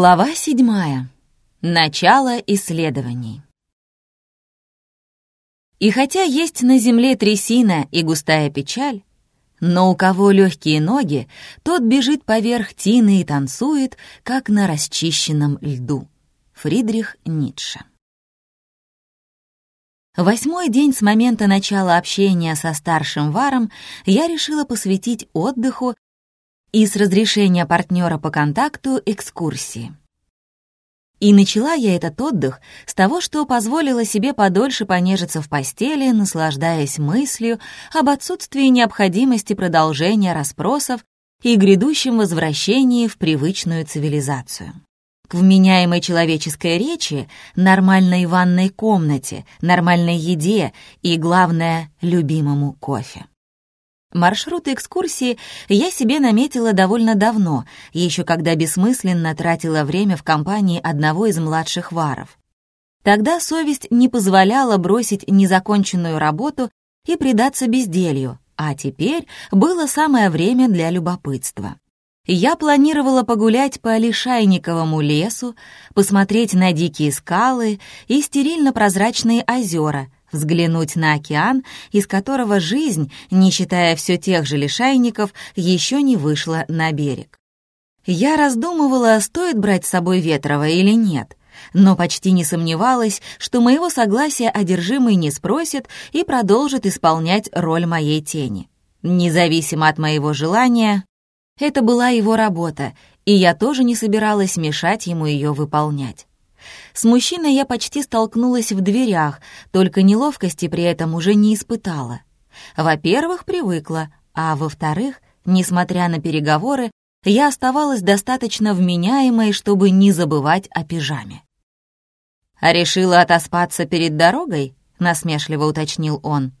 Глава седьмая. Начало исследований. И хотя есть на земле трясина и густая печаль, но у кого легкие ноги, тот бежит поверх тины и танцует, как на расчищенном льду. Фридрих Ницше. Восьмой день с момента начала общения со старшим варом я решила посвятить отдыху и с разрешения партнера по контакту экскурсии. И начала я этот отдых с того, что позволила себе подольше понежиться в постели, наслаждаясь мыслью об отсутствии необходимости продолжения расспросов и грядущем возвращении в привычную цивилизацию. К вменяемой человеческой речи, нормальной ванной комнате, нормальной еде и, главное, любимому кофе. Маршрут экскурсии я себе наметила довольно давно, еще когда бессмысленно тратила время в компании одного из младших варов. Тогда совесть не позволяла бросить незаконченную работу и предаться безделью, а теперь было самое время для любопытства. Я планировала погулять по Лишайниковому лесу, посмотреть на дикие скалы и стерильно-прозрачные озера — взглянуть на океан, из которого жизнь, не считая все тех же лишайников, еще не вышла на берег. Я раздумывала, стоит брать с собой Ветрова или нет, но почти не сомневалась, что моего согласия одержимый не спросит и продолжит исполнять роль моей тени. Независимо от моего желания, это была его работа, и я тоже не собиралась мешать ему ее выполнять. С мужчиной я почти столкнулась в дверях, только неловкости при этом уже не испытала. Во-первых, привыкла, а во-вторых, несмотря на переговоры, я оставалась достаточно вменяемой, чтобы не забывать о пижаме. «А решила отоспаться перед дорогой?» — насмешливо уточнил он.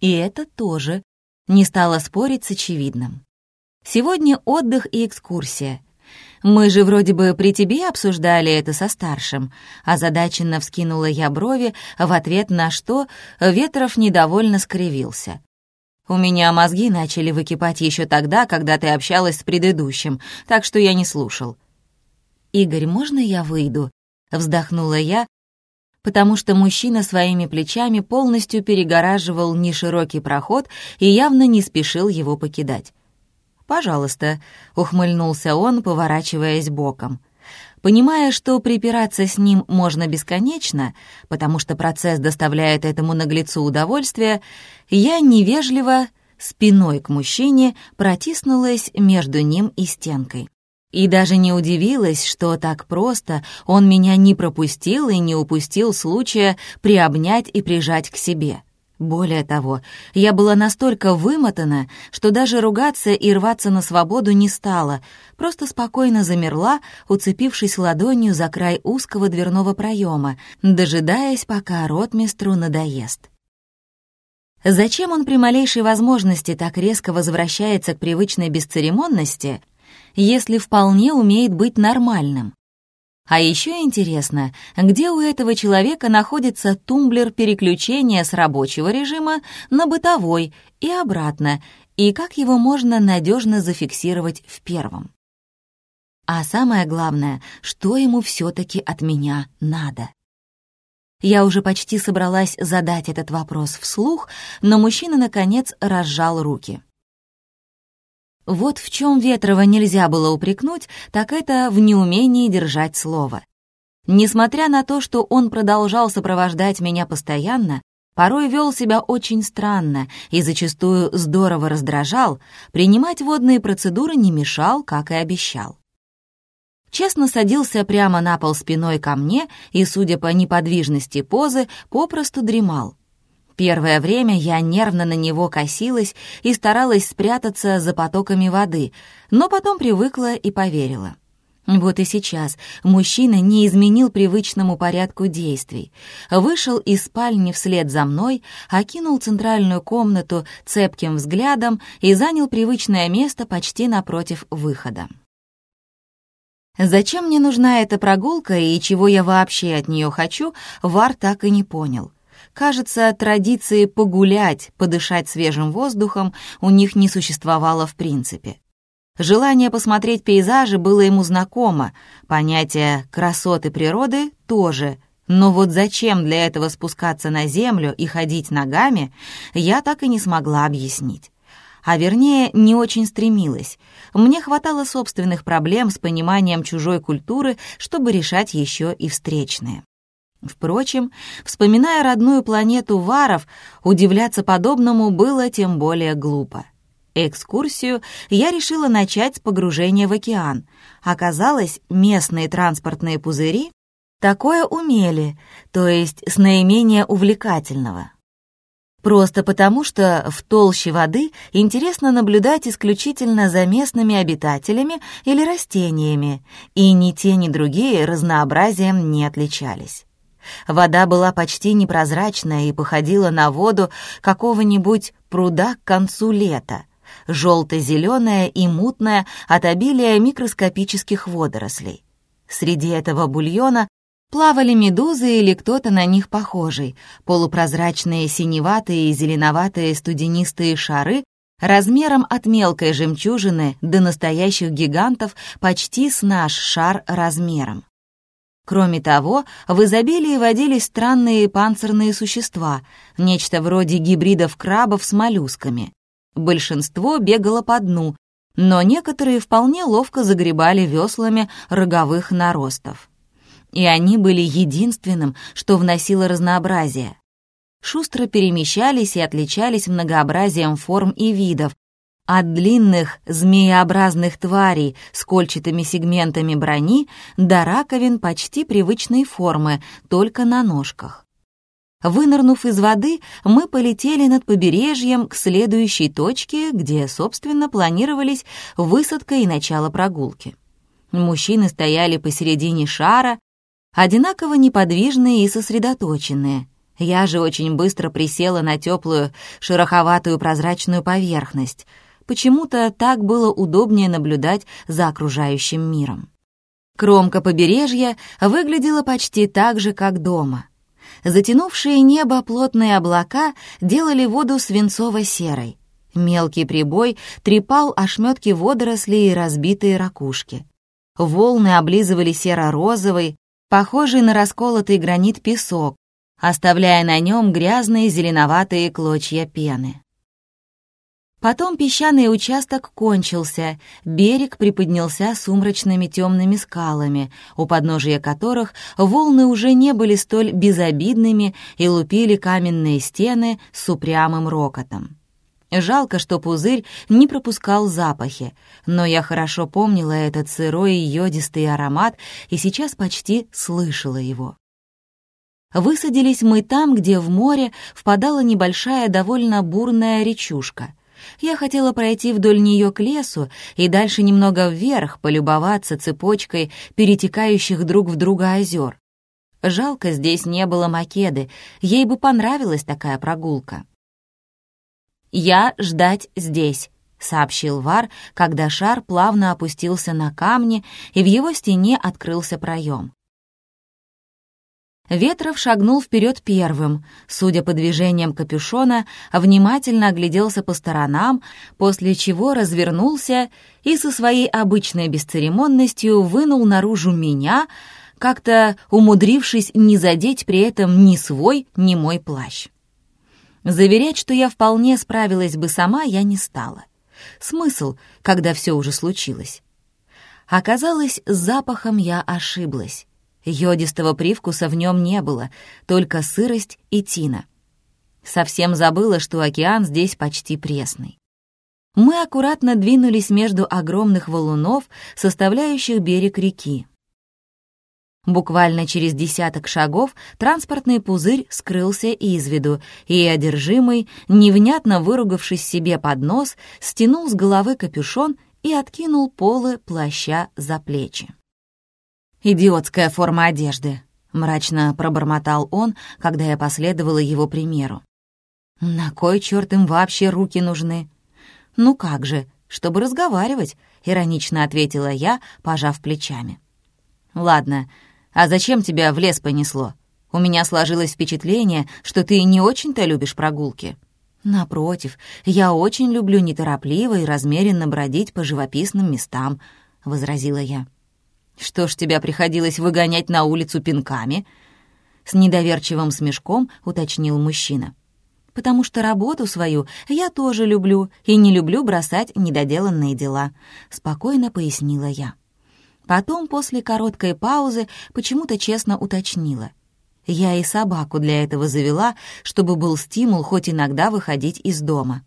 И это тоже не стала спорить с очевидным. Сегодня отдых и экскурсия, мы же вроде бы при тебе обсуждали это со старшим». Озадаченно вскинула я брови, в ответ на что Ветров недовольно скривился. «У меня мозги начали выкипать еще тогда, когда ты общалась с предыдущим, так что я не слушал». «Игорь, можно я выйду?» — вздохнула я, потому что мужчина своими плечами полностью перегораживал неширокий проход и явно не спешил его покидать. «Пожалуйста», — ухмыльнулся он, поворачиваясь боком. Понимая, что припираться с ним можно бесконечно, потому что процесс доставляет этому наглецу удовольствие, я невежливо, спиной к мужчине, протиснулась между ним и стенкой. И даже не удивилась, что так просто он меня не пропустил и не упустил случая приобнять и прижать к себе. Более того, я была настолько вымотана, что даже ругаться и рваться на свободу не стала, просто спокойно замерла, уцепившись ладонью за край узкого дверного проема, дожидаясь, пока ротмистру надоест. Зачем он при малейшей возможности так резко возвращается к привычной бесцеремонности, если вполне умеет быть нормальным? А еще интересно, где у этого человека находится тумблер переключения с рабочего режима на бытовой и обратно, и как его можно надежно зафиксировать в первом. А самое главное, что ему все-таки от меня надо. Я уже почти собралась задать этот вопрос вслух, но мужчина, наконец, разжал руки. Вот в чем Ветрова нельзя было упрекнуть, так это в неумении держать слово. Несмотря на то, что он продолжал сопровождать меня постоянно, порой вел себя очень странно и зачастую здорово раздражал, принимать водные процедуры не мешал, как и обещал. Честно садился прямо на пол спиной ко мне и, судя по неподвижности позы, попросту дремал. Первое время я нервно на него косилась и старалась спрятаться за потоками воды, но потом привыкла и поверила. Вот и сейчас мужчина не изменил привычному порядку действий. Вышел из спальни вслед за мной, окинул центральную комнату цепким взглядом и занял привычное место почти напротив выхода. Зачем мне нужна эта прогулка и чего я вообще от нее хочу, Вар так и не понял. Кажется, традиции погулять, подышать свежим воздухом у них не существовало в принципе. Желание посмотреть пейзажи было ему знакомо, понятие «красоты природы» тоже, но вот зачем для этого спускаться на землю и ходить ногами, я так и не смогла объяснить. А вернее, не очень стремилась. Мне хватало собственных проблем с пониманием чужой культуры, чтобы решать еще и встречные. Впрочем, вспоминая родную планету Варов, удивляться подобному было тем более глупо. Экскурсию я решила начать с погружения в океан. Оказалось, местные транспортные пузыри такое умели, то есть с наименее увлекательного. Просто потому, что в толще воды интересно наблюдать исключительно за местными обитателями или растениями, и ни те, ни другие разнообразием не отличались. Вода была почти непрозрачная и походила на воду какого-нибудь пруда к концу лета, желто-зеленая и мутная от обилия микроскопических водорослей. Среди этого бульона плавали медузы или кто-то на них похожий, полупрозрачные синеватые и зеленоватые студенистые шары размером от мелкой жемчужины до настоящих гигантов почти с наш шар размером. Кроме того, в изобилии водились странные панцирные существа, нечто вроде гибридов крабов с моллюсками. Большинство бегало по дну, но некоторые вполне ловко загребали веслами роговых наростов. И они были единственным, что вносило разнообразие. Шустро перемещались и отличались многообразием форм и видов, от длинных змееобразных тварей с кольчатыми сегментами брони до раковин почти привычной формы, только на ножках. Вынырнув из воды, мы полетели над побережьем к следующей точке, где, собственно, планировались высадка и начало прогулки. Мужчины стояли посередине шара, одинаково неподвижные и сосредоточенные. Я же очень быстро присела на теплую, шероховатую прозрачную поверхность — Почему-то так было удобнее наблюдать за окружающим миром. Кромка побережья выглядела почти так же, как дома. Затянувшие небо плотные облака делали воду свинцово-серой. Мелкий прибой трепал ошметки водорослей и разбитые ракушки. Волны облизывали серо-розовый, похожий на расколотый гранит песок, оставляя на нем грязные зеленоватые клочья пены. Потом песчаный участок кончился, берег приподнялся сумрачными темными скалами, у подножия которых волны уже не были столь безобидными и лупили каменные стены с упрямым рокотом. Жалко, что пузырь не пропускал запахи, но я хорошо помнила этот сырой йодистый аромат и сейчас почти слышала его. Высадились мы там, где в море впадала небольшая довольно бурная речушка — я хотела пройти вдоль нее к лесу и дальше немного вверх полюбоваться цепочкой перетекающих друг в друга озер. Жалко, здесь не было Македы, ей бы понравилась такая прогулка. «Я ждать здесь», — сообщил Вар, когда шар плавно опустился на камни, и в его стене открылся проем. Ветров шагнул вперед первым, судя по движениям капюшона, внимательно огляделся по сторонам, после чего развернулся и со своей обычной бесцеремонностью вынул наружу меня, как-то умудрившись не задеть при этом ни свой, ни мой плащ. Заверять, что я вполне справилась бы сама, я не стала. Смысл, когда все уже случилось? Оказалось, с запахом я ошиблась. Йодистого привкуса в нем не было, только сырость и тина. Совсем забыла, что океан здесь почти пресный. Мы аккуратно двинулись между огромных валунов, составляющих берег реки. Буквально через десяток шагов транспортный пузырь скрылся из виду, и одержимый, невнятно выругавшись себе под нос, стянул с головы капюшон и откинул полы плаща за плечи. «Идиотская форма одежды», — мрачно пробормотал он, когда я последовала его примеру. «На кой черт им вообще руки нужны?» «Ну как же, чтобы разговаривать», — иронично ответила я, пожав плечами. «Ладно, а зачем тебя в лес понесло? У меня сложилось впечатление, что ты не очень-то любишь прогулки». «Напротив, я очень люблю неторопливо и размеренно бродить по живописным местам», — возразила я. «Что ж тебя приходилось выгонять на улицу пинками?» С недоверчивым смешком уточнил мужчина. «Потому что работу свою я тоже люблю и не люблю бросать недоделанные дела», — спокойно пояснила я. Потом, после короткой паузы, почему-то честно уточнила. Я и собаку для этого завела, чтобы был стимул хоть иногда выходить из дома.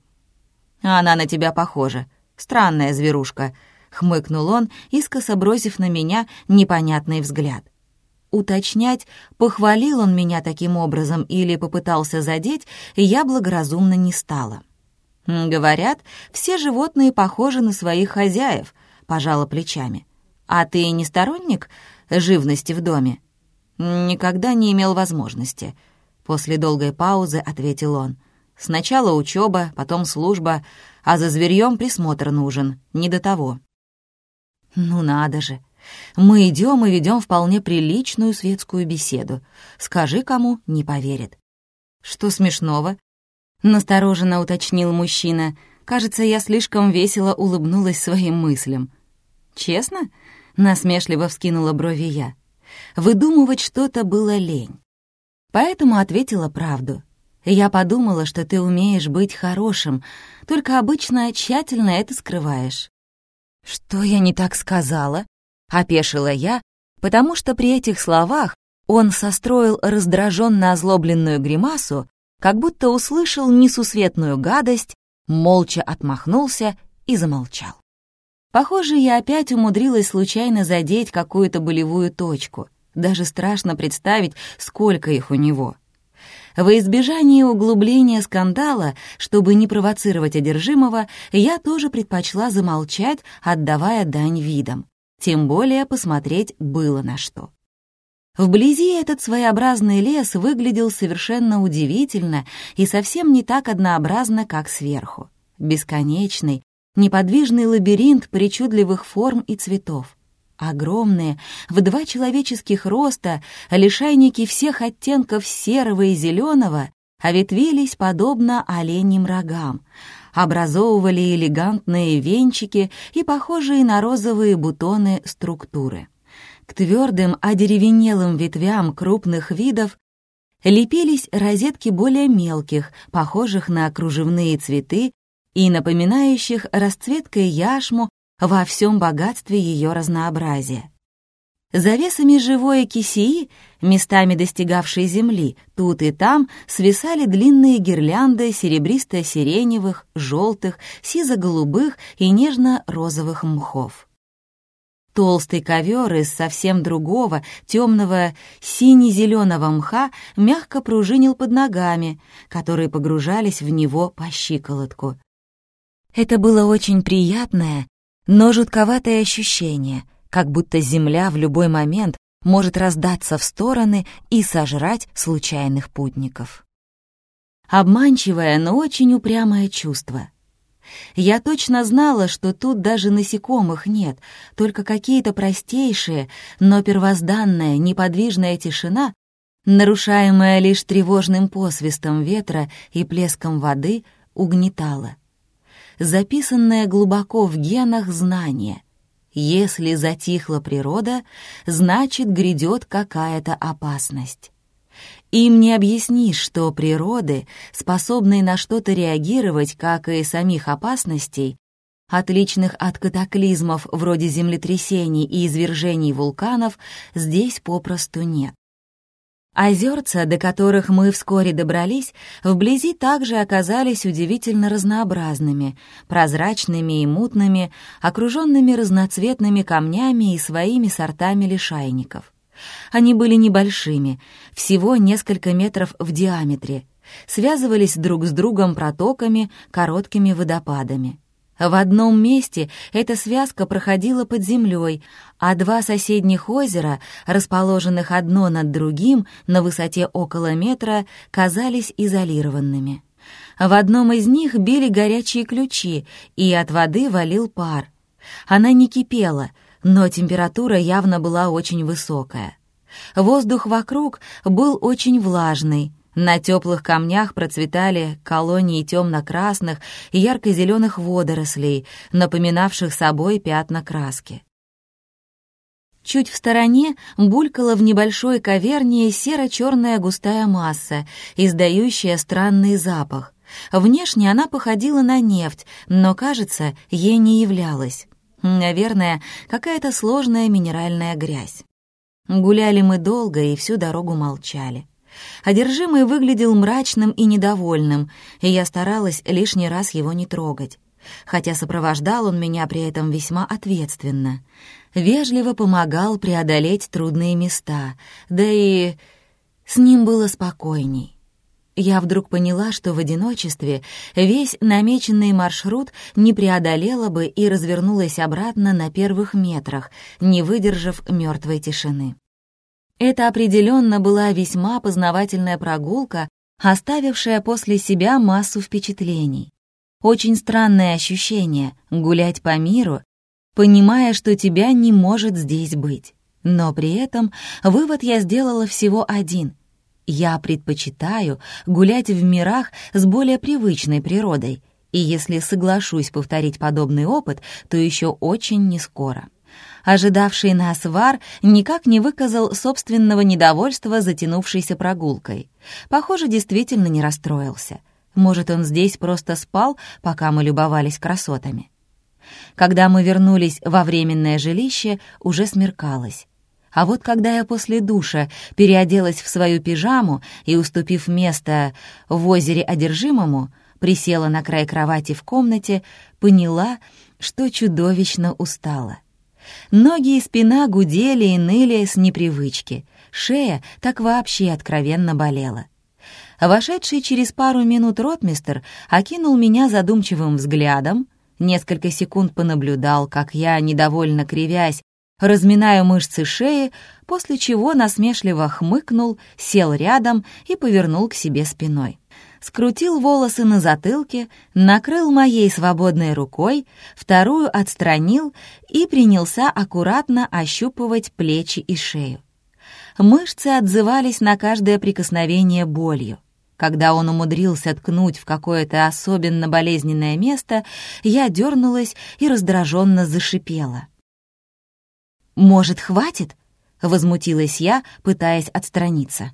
«Она на тебя похожа. Странная зверушка», — хмыкнул он, искоса бросив на меня непонятный взгляд. Уточнять, похвалил он меня таким образом или попытался задеть, я благоразумно не стала. «Говорят, все животные похожи на своих хозяев», — пожала плечами. «А ты не сторонник живности в доме?» «Никогда не имел возможности», — после долгой паузы ответил он. «Сначала учеба, потом служба, а за зверьем присмотр нужен, не до того». «Ну надо же! Мы идем и ведем вполне приличную светскую беседу. Скажи кому, не поверит». «Что смешного?» — настороженно уточнил мужчина. «Кажется, я слишком весело улыбнулась своим мыслям». «Честно?» — насмешливо вскинула брови я. Выдумывать что-то было лень. Поэтому ответила правду. Я подумала, что ты умеешь быть хорошим, только обычно тщательно это скрываешь. «Что я не так сказала?» — опешила я, потому что при этих словах он состроил раздраженно озлобленную гримасу, как будто услышал несусветную гадость, молча отмахнулся и замолчал. Похоже, я опять умудрилась случайно задеть какую-то болевую точку. Даже страшно представить, сколько их у него. Во избежание углубления скандала, чтобы не провоцировать одержимого, я тоже предпочла замолчать, отдавая дань видам. Тем более посмотреть было на что. Вблизи этот своеобразный лес выглядел совершенно удивительно и совсем не так однообразно, как сверху. Бесконечный, неподвижный лабиринт причудливых форм и цветов. Огромные, в два человеческих роста, лишайники всех оттенков серого и зеленого оветвились подобно оленьим рогам, образовывали элегантные венчики и похожие на розовые бутоны структуры. К твердым, одеревенелым ветвям крупных видов лепились розетки более мелких, похожих на кружевные цветы и напоминающих расцветкой яшму во всем богатстве ее разнообразия. Завесами живой кисии, местами достигавшей земли, тут и там свисали длинные гирлянды серебристо-сиреневых, желтых, сизо-голубых и нежно-розовых мхов. Толстый ковер из совсем другого, темного сине-зеленого мха мягко пружинил под ногами, которые погружались в него по щиколотку. Это было очень приятное, но жутковатое ощущение, как будто земля в любой момент может раздаться в стороны и сожрать случайных путников. Обманчивое, но очень упрямое чувство. Я точно знала, что тут даже насекомых нет, только какие-то простейшие, но первозданная неподвижная тишина, нарушаемая лишь тревожным посвистом ветра и плеском воды, угнетала записанное глубоко в генах знание. Если затихла природа, значит, грядет какая-то опасность. Им не объяснишь, что природы, способные на что-то реагировать, как и самих опасностей, отличных от катаклизмов вроде землетрясений и извержений вулканов, здесь попросту нет. Озерца, до которых мы вскоре добрались, вблизи также оказались удивительно разнообразными, прозрачными и мутными, окруженными разноцветными камнями и своими сортами лишайников. Они были небольшими, всего несколько метров в диаметре, связывались друг с другом протоками, короткими водопадами. В одном месте эта связка проходила под землей, а два соседних озера, расположенных одно над другим на высоте около метра, казались изолированными. В одном из них били горячие ключи, и от воды валил пар. Она не кипела, но температура явно была очень высокая. Воздух вокруг был очень влажный, На теплых камнях процветали колонии темно-красных и ярко-зеленых водорослей, напоминавших собой пятна краски. Чуть в стороне булькала в небольшой каверне серо-черная густая масса, издающая странный запах. Внешне она походила на нефть, но, кажется, ей не являлась. Наверное, какая-то сложная минеральная грязь. Гуляли мы долго и всю дорогу молчали. Одержимый выглядел мрачным и недовольным, и я старалась лишний раз его не трогать. Хотя сопровождал он меня при этом весьма ответственно. Вежливо помогал преодолеть трудные места, да и с ним было спокойней. Я вдруг поняла, что в одиночестве весь намеченный маршрут не преодолела бы и развернулась обратно на первых метрах, не выдержав мертвой тишины. Это определенно была весьма познавательная прогулка, оставившая после себя массу впечатлений. Очень странное ощущение — гулять по миру, понимая, что тебя не может здесь быть. Но при этом вывод я сделала всего один. Я предпочитаю гулять в мирах с более привычной природой, и если соглашусь повторить подобный опыт, то еще очень нескоро. Ожидавший нас Вар никак не выказал собственного недовольства затянувшейся прогулкой. Похоже, действительно не расстроился. Может, он здесь просто спал, пока мы любовались красотами. Когда мы вернулись во временное жилище, уже смеркалось. А вот когда я после душа переоделась в свою пижаму и, уступив место в озере одержимому, присела на край кровати в комнате, поняла, что чудовищно устала. Ноги и спина гудели и ныли с непривычки. Шея так вообще откровенно болела. Вошедший через пару минут ротмистер окинул меня задумчивым взглядом, несколько секунд понаблюдал, как я, недовольно кривясь, разминаю мышцы шеи, после чего насмешливо хмыкнул, сел рядом и повернул к себе спиной скрутил волосы на затылке, накрыл моей свободной рукой, вторую отстранил и принялся аккуратно ощупывать плечи и шею. Мышцы отзывались на каждое прикосновение болью. Когда он умудрился ткнуть в какое-то особенно болезненное место, я дернулась и раздраженно зашипела. «Может, хватит?» — возмутилась я, пытаясь отстраниться.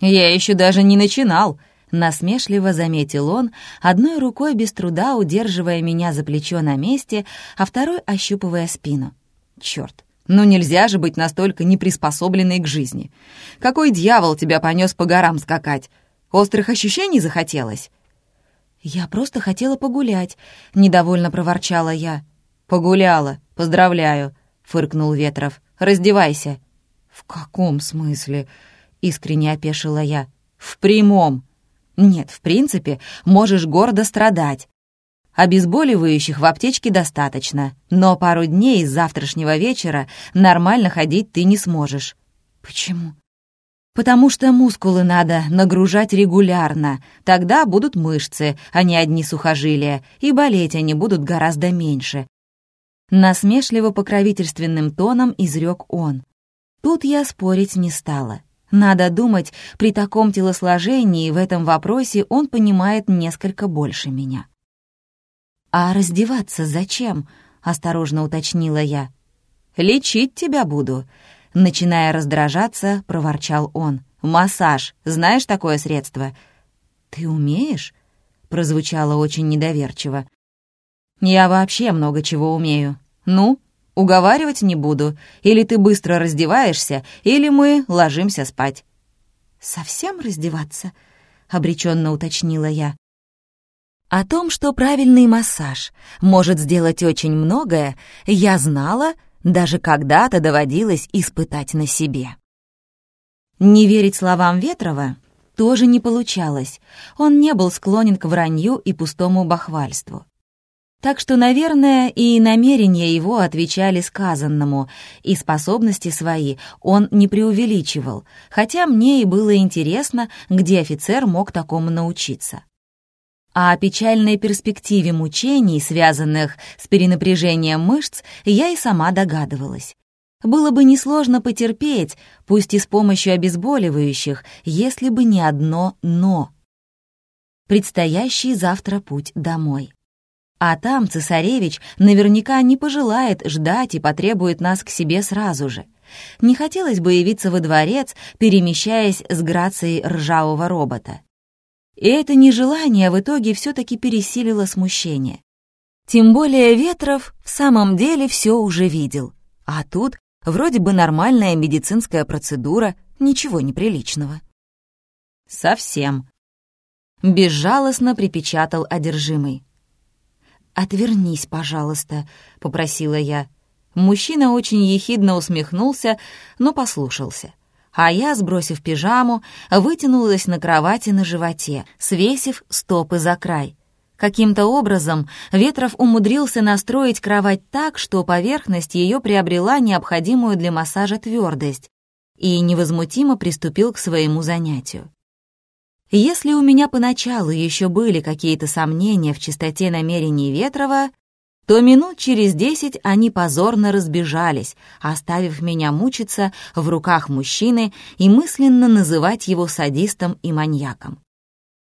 «Я еще даже не начинал», Насмешливо заметил он, одной рукой без труда удерживая меня за плечо на месте, а второй ощупывая спину. Черт, ну нельзя же быть настолько неприспособленной к жизни. Какой дьявол тебя понес по горам скакать? Острых ощущений захотелось? «Я просто хотела погулять», — недовольно проворчала я. «Погуляла, поздравляю», — фыркнул Ветров. «Раздевайся». «В каком смысле?» — искренне опешила я. «В прямом», нет, в принципе, можешь гордо страдать. Обезболивающих в аптечке достаточно, но пару дней с завтрашнего вечера нормально ходить ты не сможешь. Почему? Потому что мускулы надо нагружать регулярно, тогда будут мышцы, а не одни сухожилия, и болеть они будут гораздо меньше. Насмешливо покровительственным тоном изрек он. Тут я спорить не стала. Надо думать, при таком телосложении в этом вопросе он понимает несколько больше меня. «А раздеваться зачем?» — осторожно уточнила я. «Лечить тебя буду», — начиная раздражаться, проворчал он. «Массаж. Знаешь такое средство?» «Ты умеешь?» — прозвучало очень недоверчиво. «Я вообще много чего умею. Ну, Уговаривать не буду. Или ты быстро раздеваешься, или мы ложимся спать». «Совсем раздеваться?» — обреченно уточнила я. О том, что правильный массаж может сделать очень многое, я знала, даже когда-то доводилось испытать на себе. Не верить словам Ветрова тоже не получалось. Он не был склонен к вранью и пустому бахвальству. Так что, наверное, и намерения его отвечали сказанному, и способности свои он не преувеличивал, хотя мне и было интересно, где офицер мог такому научиться. А о печальной перспективе мучений, связанных с перенапряжением мышц, я и сама догадывалась. Было бы несложно потерпеть, пусть и с помощью обезболивающих, если бы не одно «но». Предстоящий завтра путь домой. А там цесаревич наверняка не пожелает ждать и потребует нас к себе сразу же. Не хотелось бы явиться во дворец, перемещаясь с грацией ржавого робота. И это нежелание в итоге все-таки пересилило смущение. Тем более Ветров в самом деле все уже видел. А тут вроде бы нормальная медицинская процедура, ничего неприличного. Совсем. Безжалостно припечатал одержимый. «Отвернись, пожалуйста», — попросила я. Мужчина очень ехидно усмехнулся, но послушался. А я, сбросив пижаму, вытянулась на кровати на животе, свесив стопы за край. Каким-то образом Ветров умудрился настроить кровать так, что поверхность ее приобрела необходимую для массажа твердость, и невозмутимо приступил к своему занятию. Если у меня поначалу еще были какие-то сомнения в чистоте намерений Ветрова, то минут через десять они позорно разбежались, оставив меня мучиться в руках мужчины и мысленно называть его садистом и маньяком.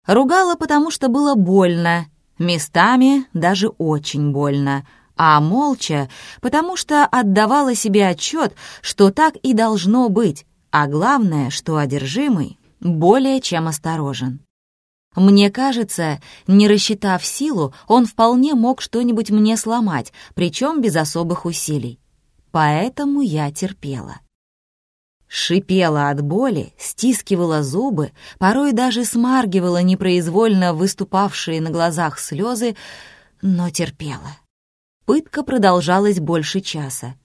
Ругала, потому что было больно, местами даже очень больно, а молча, потому что отдавала себе отчет, что так и должно быть, а главное, что одержимый более чем осторожен. Мне кажется, не рассчитав силу, он вполне мог что-нибудь мне сломать, причем без особых усилий. Поэтому я терпела. Шипела от боли, стискивала зубы, порой даже смаргивала непроизвольно выступавшие на глазах слезы, но терпела. Пытка продолжалась больше часа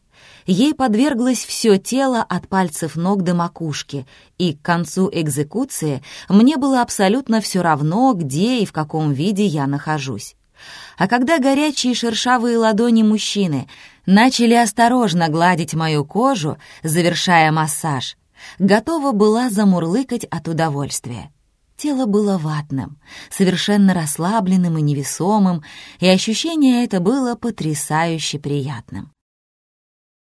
ей подверглось все тело от пальцев ног до макушки, и к концу экзекуции мне было абсолютно все равно, где и в каком виде я нахожусь. А когда горячие шершавые ладони мужчины начали осторожно гладить мою кожу, завершая массаж, готова была замурлыкать от удовольствия. Тело было ватным, совершенно расслабленным и невесомым, и ощущение это было потрясающе приятным.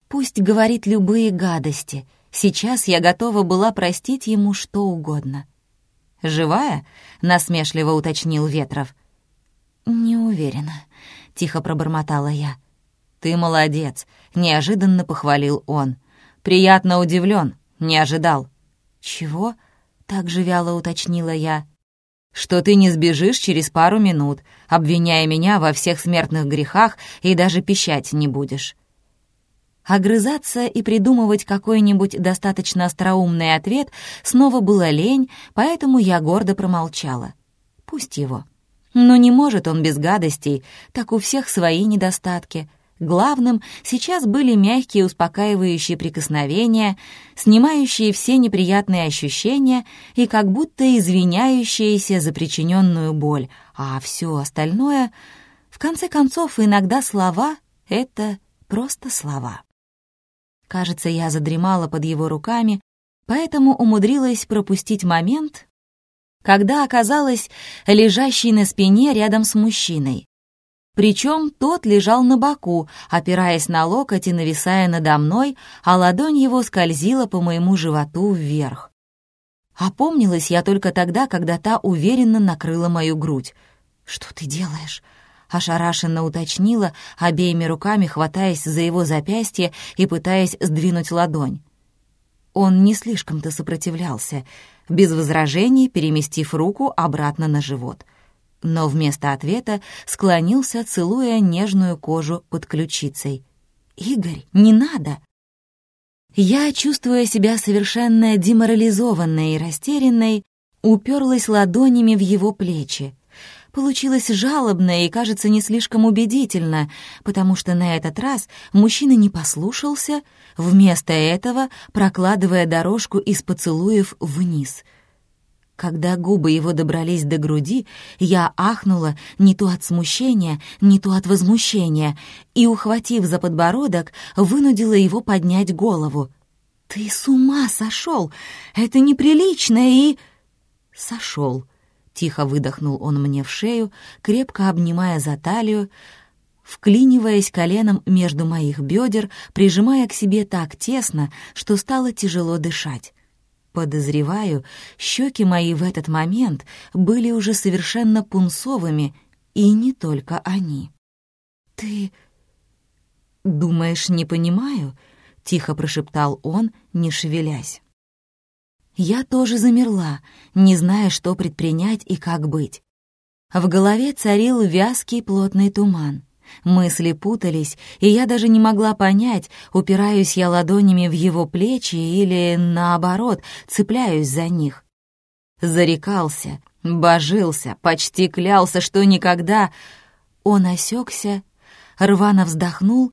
Пусть говорит любые гадости. Сейчас я готова была простить ему что угодно. «Живая?» — насмешливо уточнил Ветров. «Не уверена», — тихо пробормотала я. «Ты молодец», — неожиданно похвалил он. «Приятно удивлен, не ожидал». «Чего?» — так же вяло уточнила я. «Что ты не сбежишь через пару минут, обвиняя меня во всех смертных грехах и даже пищать не будешь». Огрызаться и придумывать какой-нибудь достаточно остроумный ответ снова было лень, поэтому я гордо промолчала. Пусть его. Но не может он без гадостей, так у всех свои недостатки. Главным сейчас были мягкие успокаивающие прикосновения, снимающие все неприятные ощущения и как будто извиняющиеся за причиненную боль, а все остальное, в конце концов, иногда слова — это просто слова. Кажется, я задремала под его руками, поэтому умудрилась пропустить момент, когда оказалась лежащей на спине рядом с мужчиной. Причем тот лежал на боку, опираясь на локоть и нависая надо мной, а ладонь его скользила по моему животу вверх. Опомнилась я только тогда, когда та уверенно накрыла мою грудь. «Что ты делаешь?» Ошарашенно уточнила, обеими руками хватаясь за его запястье и пытаясь сдвинуть ладонь. Он не слишком-то сопротивлялся, без возражений переместив руку обратно на живот. Но вместо ответа склонился, целуя нежную кожу под ключицей. «Игорь, не надо!» Я, чувствуя себя совершенно деморализованной и растерянной, уперлась ладонями в его плечи, Получилось жалобно и, кажется, не слишком убедительно, потому что на этот раз мужчина не послушался, вместо этого прокладывая дорожку из поцелуев вниз. Когда губы его добрались до груди, я ахнула не то от смущения, не то от возмущения, и, ухватив за подбородок, вынудила его поднять голову. «Ты с ума сошел! Это неприлично и...» «Сошел», Тихо выдохнул он мне в шею, крепко обнимая за талию, вклиниваясь коленом между моих бедер, прижимая к себе так тесно, что стало тяжело дышать. Подозреваю, щеки мои в этот момент были уже совершенно пунцовыми, и не только они. «Ты думаешь, не понимаю?» — тихо прошептал он, не шевелясь. Я тоже замерла, не зная, что предпринять и как быть. В голове царил вязкий плотный туман. Мысли путались, и я даже не могла понять, упираюсь я ладонями в его плечи или, наоборот, цепляюсь за них. Зарекался, божился, почти клялся, что никогда... Он осекся, рвано вздохнул,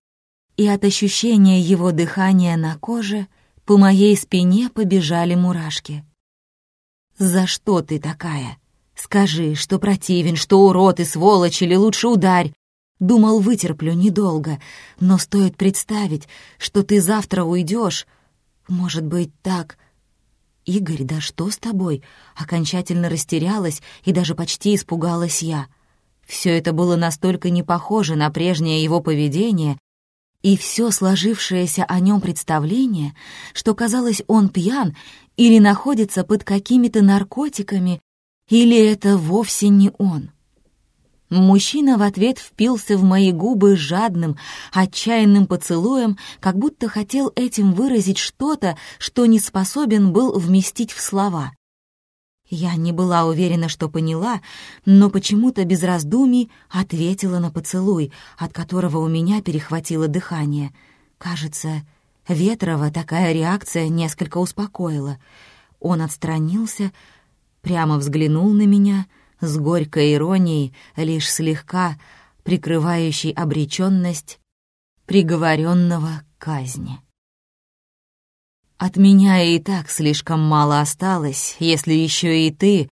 и от ощущения его дыхания на коже по моей спине побежали мурашки. «За что ты такая? Скажи, что противен, что урод и сволочь, или лучше ударь. Думал, вытерплю недолго, но стоит представить, что ты завтра уйдешь. Может быть, так...» «Игорь, да что с тобой?» Окончательно растерялась и даже почти испугалась я. Все это было настолько не похоже на прежнее его поведение, и все сложившееся о нем представление, что казалось, он пьян или находится под какими-то наркотиками, или это вовсе не он. Мужчина в ответ впился в мои губы жадным, отчаянным поцелуем, как будто хотел этим выразить что-то, что не способен был вместить в слова. Я не была уверена, что поняла, но почему-то без раздумий ответила на поцелуй, от которого у меня перехватило дыхание. Кажется, Ветрова такая реакция несколько успокоила. Он отстранился, прямо взглянул на меня с горькой иронией, лишь слегка прикрывающей обреченность приговоренного к казни. От меня и так слишком мало осталось, если еще и ты...»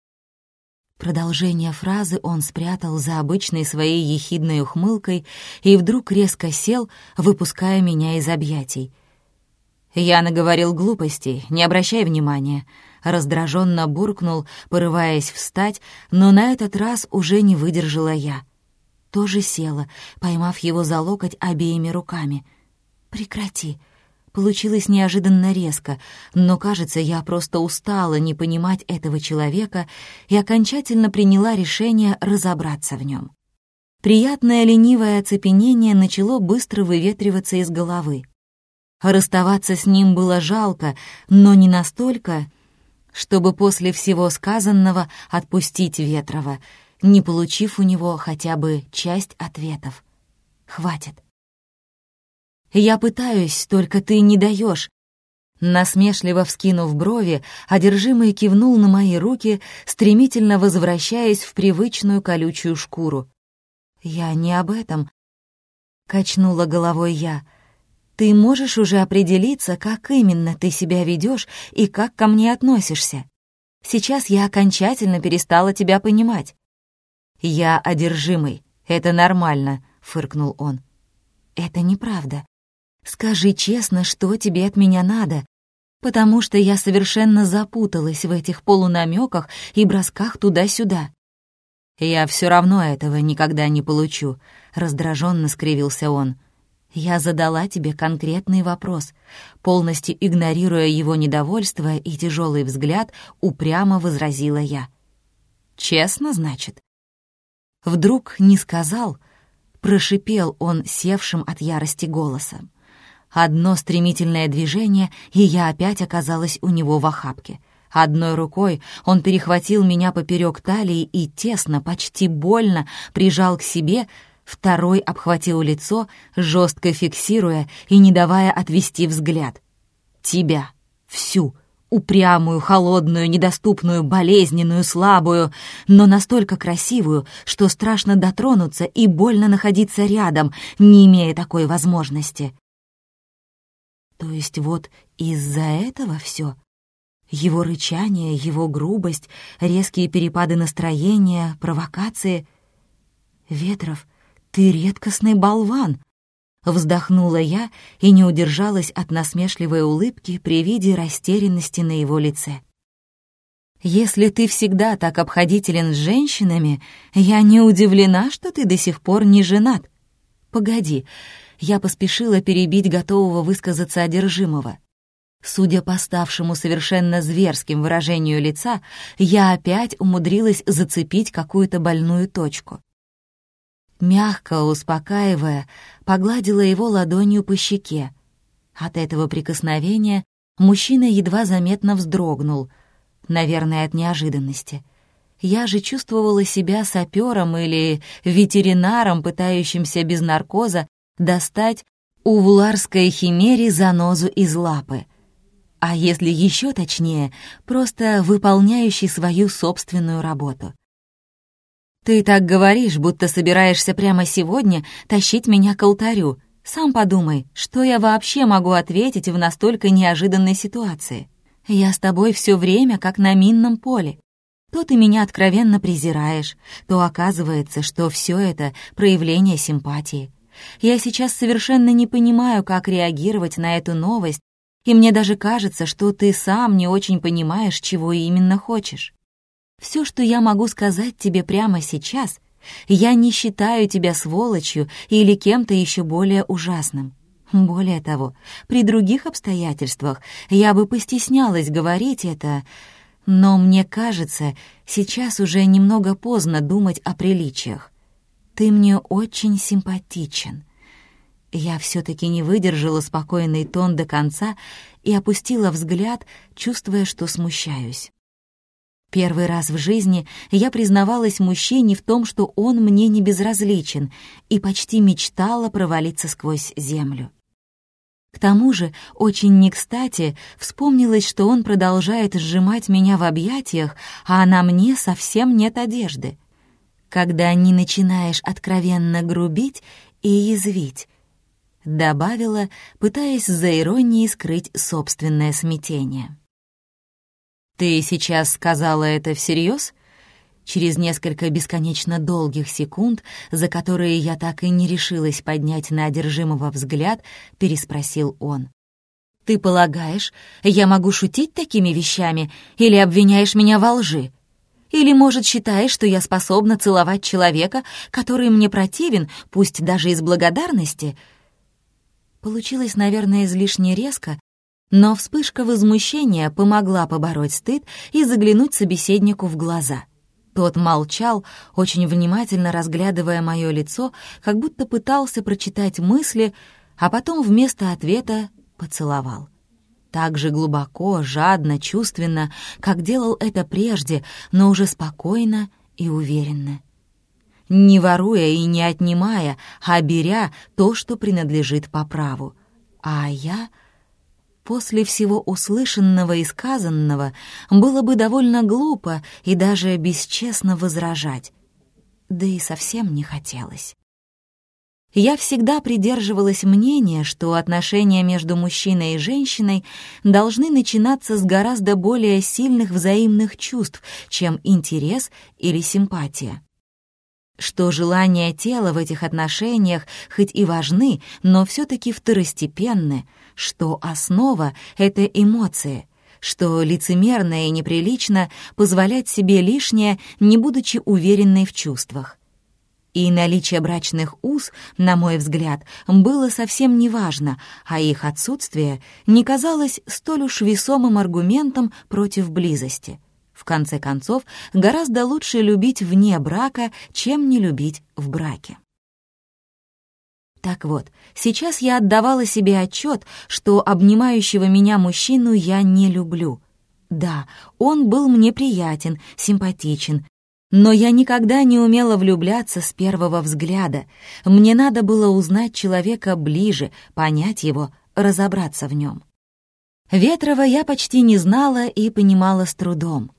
Продолжение фразы он спрятал за обычной своей ехидной ухмылкой и вдруг резко сел, выпуская меня из объятий. «Я наговорил глупостей, не обращай внимания», — раздраженно буркнул, порываясь встать, но на этот раз уже не выдержала я. Тоже села, поймав его за локоть обеими руками. «Прекрати», Получилось неожиданно резко, но, кажется, я просто устала не понимать этого человека и окончательно приняла решение разобраться в нем. Приятное ленивое оцепенение начало быстро выветриваться из головы. Расставаться с ним было жалко, но не настолько, чтобы после всего сказанного отпустить Ветрова, не получив у него хотя бы часть ответов. Хватит. Я пытаюсь, только ты не даешь. Насмешливо вскинув брови, одержимый кивнул на мои руки, стремительно возвращаясь в привычную колючую шкуру. «Я не об этом», — качнула головой я. «Ты можешь уже определиться, как именно ты себя ведешь и как ко мне относишься. Сейчас я окончательно перестала тебя понимать». «Я одержимый, это нормально», — фыркнул он. «Это неправда. Скажи честно, что тебе от меня надо, потому что я совершенно запуталась в этих полунамеках и бросках туда-сюда. Я все равно этого никогда не получу, раздраженно скривился он. Я задала тебе конкретный вопрос, полностью игнорируя его недовольство и тяжелый взгляд, упрямо возразила я. Честно, значит? Вдруг не сказал, прошипел он севшим от ярости голосом. Одно стремительное движение, и я опять оказалась у него в охапке. Одной рукой он перехватил меня поперек талии и тесно, почти больно прижал к себе, второй обхватил лицо, жестко фиксируя и не давая отвести взгляд. «Тебя, всю, упрямую, холодную, недоступную, болезненную, слабую, но настолько красивую, что страшно дотронуться и больно находиться рядом, не имея такой возможности. То есть вот из-за этого все? Его рычание, его грубость, резкие перепады настроения, провокации. «Ветров, ты редкостный болван!» Вздохнула я и не удержалась от насмешливой улыбки при виде растерянности на его лице. «Если ты всегда так обходителен с женщинами, я не удивлена, что ты до сих пор не женат. Погоди, я поспешила перебить готового высказаться одержимого. Судя по ставшему совершенно зверским выражению лица, я опять умудрилась зацепить какую-то больную точку. Мягко, успокаивая, погладила его ладонью по щеке. От этого прикосновения мужчина едва заметно вздрогнул, наверное, от неожиданности. Я же чувствовала себя сапером или ветеринаром, пытающимся без наркоза достать у вуларской химере занозу из лапы. А если еще точнее, просто выполняющий свою собственную работу. «Ты так говоришь, будто собираешься прямо сегодня тащить меня к алтарю. Сам подумай, что я вообще могу ответить в настолько неожиданной ситуации? Я с тобой все время как на минном поле. То ты меня откровенно презираешь, то оказывается, что все это проявление симпатии. Я сейчас совершенно не понимаю, как реагировать на эту новость, и мне даже кажется, что ты сам не очень понимаешь, чего именно хочешь. Все, что я могу сказать тебе прямо сейчас, я не считаю тебя сволочью или кем-то еще более ужасным. Более того, при других обстоятельствах я бы постеснялась говорить это, но мне кажется, сейчас уже немного поздно думать о приличиях. Ты мне очень симпатичен. Я все-таки не выдержала спокойный тон до конца и опустила взгляд, чувствуя, что смущаюсь. Первый раз в жизни я признавалась мужчине в том, что он мне не безразличен, и почти мечтала провалиться сквозь землю. К тому же, очень не кстати, вспомнилось, что он продолжает сжимать меня в объятиях, а на мне совсем нет одежды. Когда не начинаешь откровенно грубить и язвить, добавила, пытаясь за иронией скрыть собственное смятение. «Ты сейчас сказала это всерьез?» Через несколько бесконечно долгих секунд, за которые я так и не решилась поднять на одержимого взгляд, переспросил он. «Ты полагаешь, я могу шутить такими вещами или обвиняешь меня во лжи? Или, может, считаешь, что я способна целовать человека, который мне противен, пусть даже из благодарности?» Получилось, наверное, излишне резко, но вспышка возмущения помогла побороть стыд и заглянуть собеседнику в глаза. Тот молчал, очень внимательно разглядывая мое лицо, как будто пытался прочитать мысли, а потом вместо ответа поцеловал. Так же глубоко, жадно, чувственно, как делал это прежде, но уже спокойно и уверенно не воруя и не отнимая, а беря то, что принадлежит по праву. А я... После всего услышанного и сказанного было бы довольно глупо и даже бесчестно возражать. Да и совсем не хотелось. Я всегда придерживалась мнения, что отношения между мужчиной и женщиной должны начинаться с гораздо более сильных взаимных чувств, чем интерес или симпатия что желания тела в этих отношениях хоть и важны, но все-таки второстепенны, что основа — это эмоции, что лицемерно и неприлично позволять себе лишнее, не будучи уверенной в чувствах. И наличие брачных уз, на мой взгляд, было совсем неважно, а их отсутствие не казалось столь уж весомым аргументом против близости — в конце концов, гораздо лучше любить вне брака, чем не любить в браке. Так вот, сейчас я отдавала себе отчет, что обнимающего меня мужчину я не люблю. Да, он был мне приятен, симпатичен, но я никогда не умела влюбляться с первого взгляда. Мне надо было узнать человека ближе, понять его, разобраться в нем. Ветрова я почти не знала и понимала с трудом.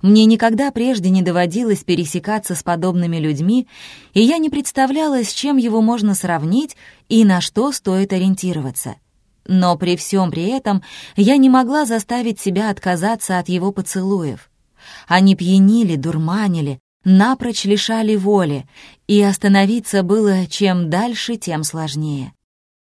Мне никогда прежде не доводилось пересекаться с подобными людьми, и я не представляла, с чем его можно сравнить и на что стоит ориентироваться. Но при всем при этом я не могла заставить себя отказаться от его поцелуев. Они пьянили, дурманили, напрочь лишали воли, и остановиться было чем дальше, тем сложнее.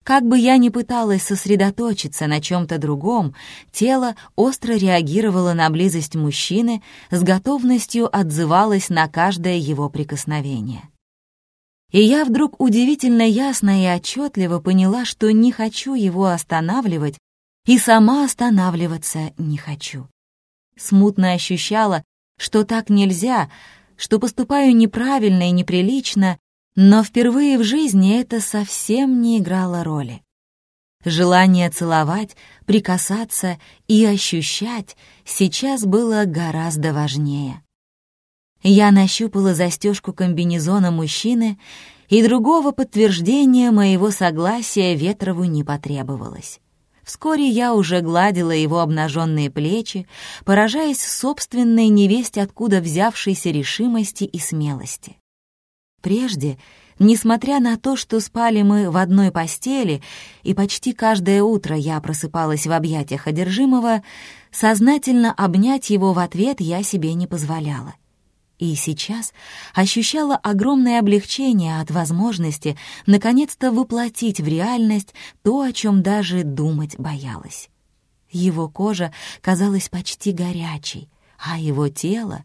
Как бы я ни пыталась сосредоточиться на чем-то другом, тело остро реагировало на близость мужчины, с готовностью отзывалось на каждое его прикосновение. И я вдруг удивительно ясно и отчетливо поняла, что не хочу его останавливать и сама останавливаться не хочу. Смутно ощущала, что так нельзя, что поступаю неправильно и неприлично, но впервые в жизни это совсем не играло роли. Желание целовать, прикасаться и ощущать сейчас было гораздо важнее. Я нащупала застежку комбинезона мужчины, и другого подтверждения моего согласия Ветрову не потребовалось. Вскоре я уже гладила его обнаженные плечи, поражаясь собственной невесть откуда взявшейся решимости и смелости. Прежде, несмотря на то, что спали мы в одной постели, и почти каждое утро я просыпалась в объятиях одержимого, сознательно обнять его в ответ я себе не позволяла и сейчас ощущала огромное облегчение от возможности наконец-то воплотить в реальность то, о чем даже думать боялась. Его кожа казалась почти горячей, а его тело...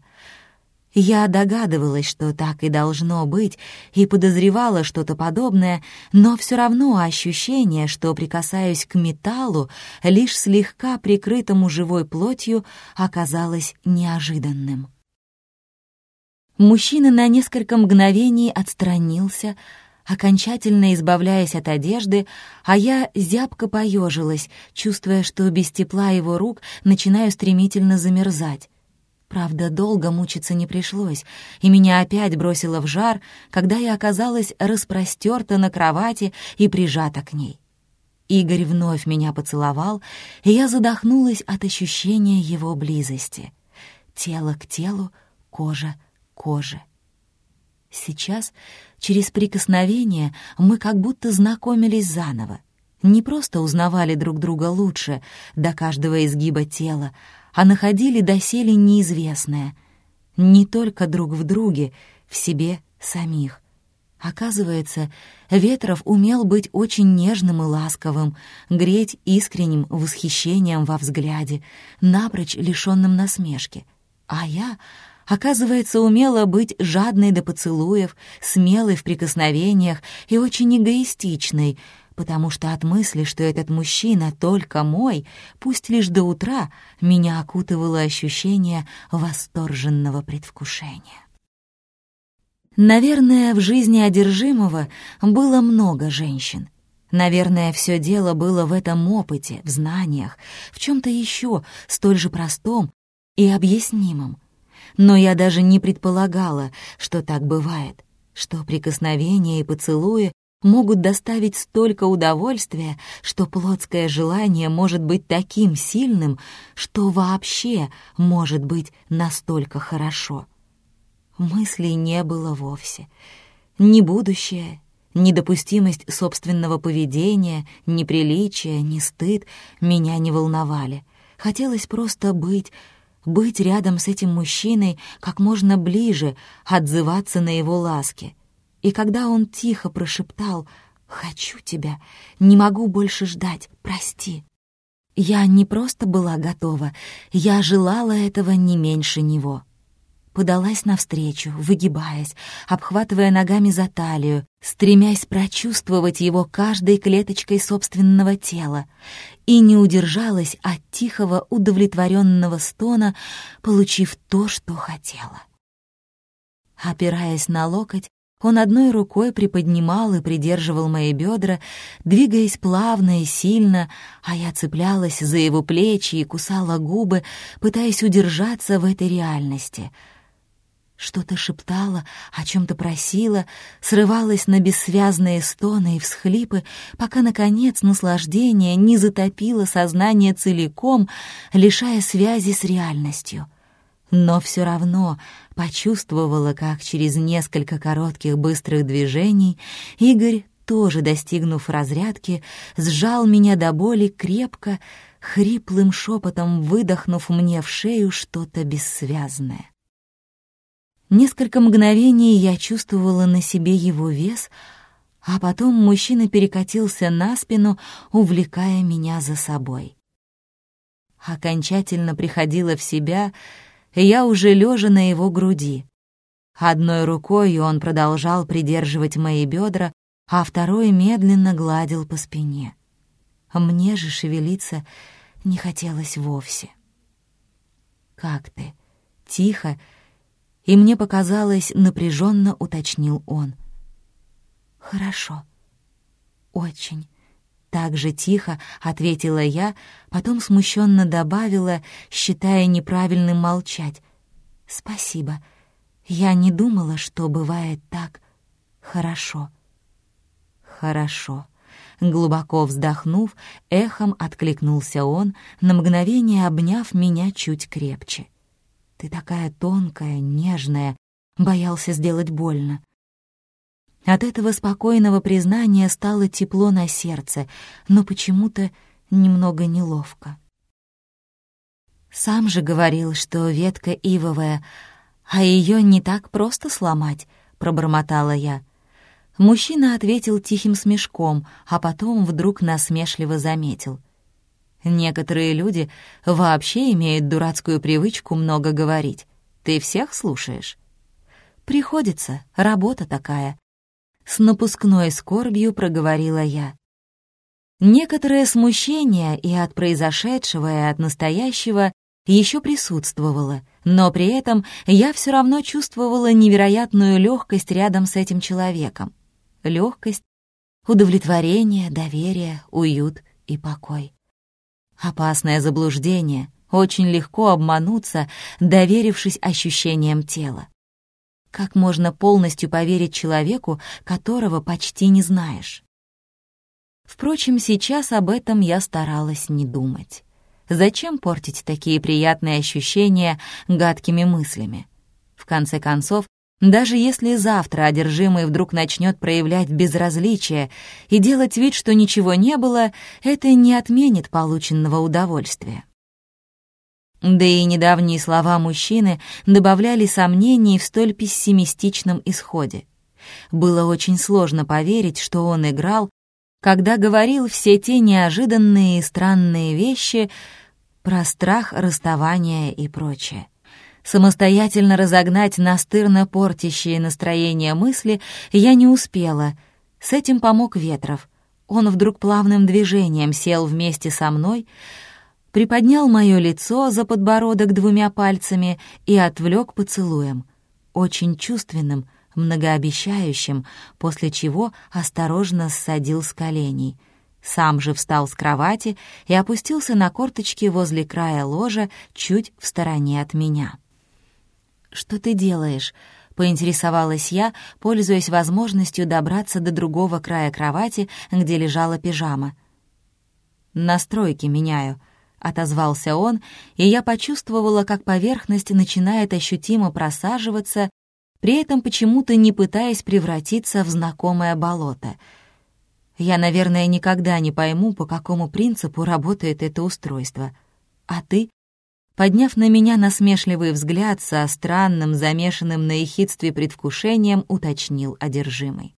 Я догадывалась, что так и должно быть, и подозревала что-то подобное, но все равно ощущение, что прикасаюсь к металлу, лишь слегка прикрытому живой плотью, оказалось неожиданным. Мужчина на несколько мгновений отстранился, окончательно избавляясь от одежды, а я зябко поежилась, чувствуя, что без тепла его рук начинаю стремительно замерзать. Правда, долго мучиться не пришлось, и меня опять бросило в жар, когда я оказалась распростерта на кровати и прижата к ней. Игорь вновь меня поцеловал, и я задохнулась от ощущения его близости. Тело к телу, кожа кожи. Сейчас, через прикосновение, мы как будто знакомились заново. Не просто узнавали друг друга лучше до каждого изгиба тела, а находили доселе неизвестное. Не только друг в друге, в себе самих. Оказывается, Ветров умел быть очень нежным и ласковым, греть искренним восхищением во взгляде, напрочь лишенным насмешки. А я оказывается, умела быть жадной до поцелуев, смелой в прикосновениях и очень эгоистичной, потому что от мысли, что этот мужчина только мой, пусть лишь до утра, меня окутывало ощущение восторженного предвкушения. Наверное, в жизни одержимого было много женщин. Наверное, все дело было в этом опыте, в знаниях, в чем-то еще столь же простом и объяснимом — но я даже не предполагала, что так бывает, что прикосновения и поцелуи могут доставить столько удовольствия, что плотское желание может быть таким сильным, что вообще может быть настолько хорошо. Мыслей не было вовсе. Ни будущее, ни допустимость собственного поведения, ни приличия, ни стыд меня не волновали. Хотелось просто быть, быть рядом с этим мужчиной как можно ближе, отзываться на его ласки. И когда он тихо прошептал «Хочу тебя, не могу больше ждать, прости», я не просто была готова, я желала этого не меньше него. Подалась навстречу, выгибаясь, обхватывая ногами за талию, стремясь прочувствовать его каждой клеточкой собственного тела, и не удержалась от тихого удовлетворенного стона, получив то, что хотела. Опираясь на локоть, он одной рукой приподнимал и придерживал мои бедра, двигаясь плавно и сильно, а я цеплялась за его плечи и кусала губы, пытаясь удержаться в этой реальности — что-то шептала, о чем-то просила, срывалась на бессвязные стоны и всхлипы, пока, наконец, наслаждение не затопило сознание целиком, лишая связи с реальностью. Но все равно почувствовала, как через несколько коротких быстрых движений Игорь, тоже достигнув разрядки, сжал меня до боли крепко, хриплым шепотом выдохнув мне в шею что-то бессвязное. Несколько мгновений я чувствовала на себе его вес, а потом мужчина перекатился на спину, увлекая меня за собой. Окончательно приходила в себя, я уже лежа на его груди. Одной рукой он продолжал придерживать мои бедра, а второй медленно гладил по спине. Мне же шевелиться не хотелось вовсе. «Как ты?» Тихо, и мне показалось, напряженно уточнил он. «Хорошо. Очень». Так же тихо ответила я, потом смущенно добавила, считая неправильным молчать. «Спасибо. Я не думала, что бывает так хорошо». «Хорошо». Глубоко вздохнув, эхом откликнулся он, на мгновение обняв меня чуть крепче. «Ты такая тонкая, нежная», боялся сделать больно. От этого спокойного признания стало тепло на сердце, но почему-то немного неловко. Сам же говорил, что ветка ивовая, а ее не так просто сломать, пробормотала я. Мужчина ответил тихим смешком, а потом вдруг насмешливо заметил. Некоторые люди вообще имеют дурацкую привычку много говорить. Ты всех слушаешь? Приходится, работа такая. С напускной скорбью проговорила я. Некоторое смущение и от произошедшего, и от настоящего еще присутствовало, но при этом я все равно чувствовала невероятную легкость рядом с этим человеком легкость, удовлетворение, доверие, уют и покой. Опасное заблуждение, очень легко обмануться, доверившись ощущениям тела. Как можно полностью поверить человеку, которого почти не знаешь? Впрочем, сейчас об этом я старалась не думать. Зачем портить такие приятные ощущения гадкими мыслями? В конце концов, даже если завтра одержимый вдруг начнет проявлять безразличие и делать вид, что ничего не было, это не отменит полученного удовольствия. Да и недавние слова мужчины добавляли сомнений в столь пессимистичном исходе. Было очень сложно поверить, что он играл, когда говорил все те неожиданные и странные вещи про страх расставания и прочее. Самостоятельно разогнать настырно портящие настроение мысли я не успела. С этим помог Ветров. Он вдруг плавным движением сел вместе со мной, приподнял мое лицо за подбородок двумя пальцами и отвлек поцелуем. Очень чувственным, многообещающим, после чего осторожно ссадил с коленей. Сам же встал с кровати и опустился на корточки возле края ложа, чуть в стороне от меня. «Что ты делаешь?» — поинтересовалась я, пользуясь возможностью добраться до другого края кровати, где лежала пижама. «Настройки меняю», — отозвался он, и я почувствовала, как поверхность начинает ощутимо просаживаться, при этом почему-то не пытаясь превратиться в знакомое болото. Я, наверное, никогда не пойму, по какому принципу работает это устройство. А ты? Подняв на меня насмешливый взгляд со странным, замешанным на ехидстве предвкушением, уточнил одержимый.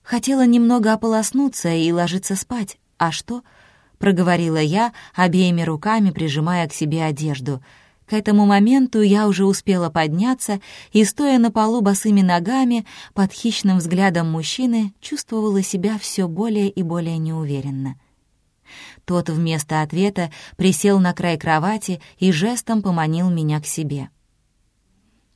Хотела немного ополоснуться и ложиться спать. А что? Проговорила я, обеими руками прижимая к себе одежду. К этому моменту я уже успела подняться и, стоя на полу босыми ногами, под хищным взглядом мужчины, чувствовала себя все более и более неуверенно. Тот вместо ответа присел на край кровати и жестом поманил меня к себе.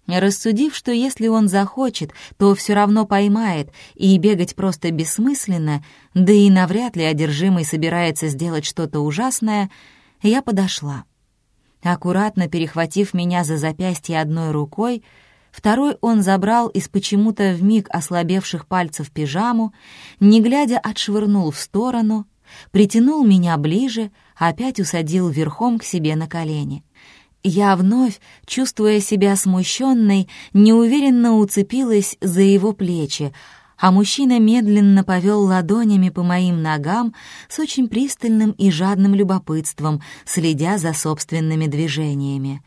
Рассудив, что если он захочет, то все равно поймает, и бегать просто бессмысленно, да и навряд ли одержимый собирается сделать что-то ужасное, я подошла. Аккуратно перехватив меня за запястье одной рукой, второй он забрал из почему-то вмиг ослабевших пальцев пижаму, не глядя отшвырнул в сторону — притянул меня ближе, опять усадил верхом к себе на колени. Я вновь, чувствуя себя смущенной, неуверенно уцепилась за его плечи, а мужчина медленно повел ладонями по моим ногам с очень пристальным и жадным любопытством, следя за собственными движениями.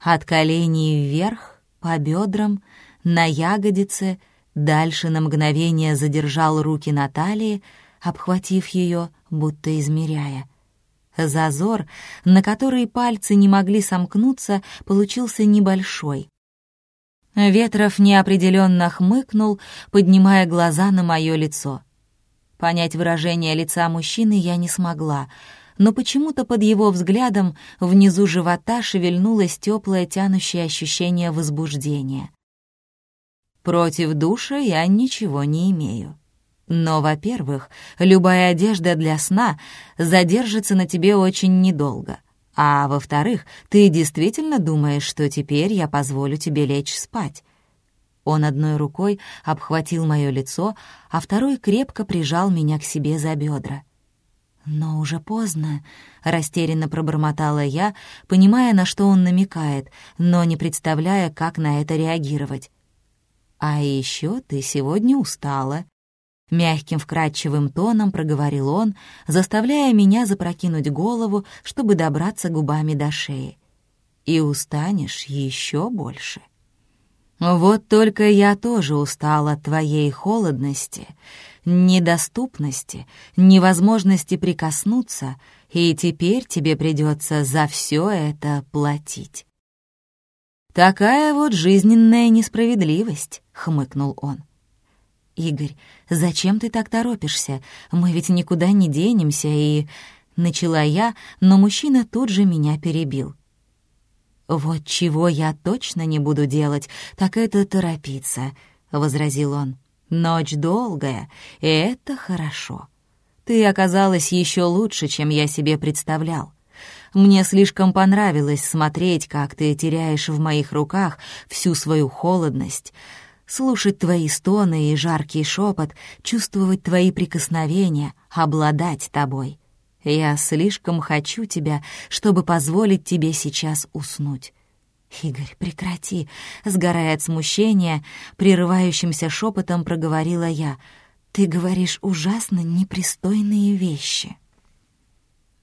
От коленей вверх, по бедрам, на ягодице, дальше на мгновение задержал руки на талии, обхватив ее, будто измеряя. Зазор, на который пальцы не могли сомкнуться, получился небольшой. Ветров неопределенно хмыкнул, поднимая глаза на мое лицо. Понять выражение лица мужчины я не смогла, но почему-то под его взглядом внизу живота шевельнулось теплое тянущее ощущение возбуждения. Против душа я ничего не имею. Но, во-первых, любая одежда для сна задержится на тебе очень недолго. А во-вторых, ты действительно думаешь, что теперь я позволю тебе лечь спать?» Он одной рукой обхватил мое лицо, а второй крепко прижал меня к себе за бедра. «Но уже поздно», — растерянно пробормотала я, понимая, на что он намекает, но не представляя, как на это реагировать. «А еще ты сегодня устала», Мягким вкрадчивым тоном проговорил он, заставляя меня запрокинуть голову, чтобы добраться губами до шеи. «И устанешь еще больше». «Вот только я тоже устал от твоей холодности, недоступности, невозможности прикоснуться, и теперь тебе придется за все это платить». «Такая вот жизненная несправедливость», — хмыкнул он. «Игорь, зачем ты так торопишься? Мы ведь никуда не денемся, и...» Начала я, но мужчина тут же меня перебил. «Вот чего я точно не буду делать, так это торопиться», — возразил он. «Ночь долгая, и это хорошо. Ты оказалась еще лучше, чем я себе представлял. Мне слишком понравилось смотреть, как ты теряешь в моих руках всю свою холодность, слушать твои стоны и жаркий шепот, чувствовать твои прикосновения, обладать тобой. Я слишком хочу тебя, чтобы позволить тебе сейчас уснуть. «Игорь, прекрати!» — сгорая от смущения, прерывающимся шепотом проговорила я. «Ты говоришь ужасно непристойные вещи».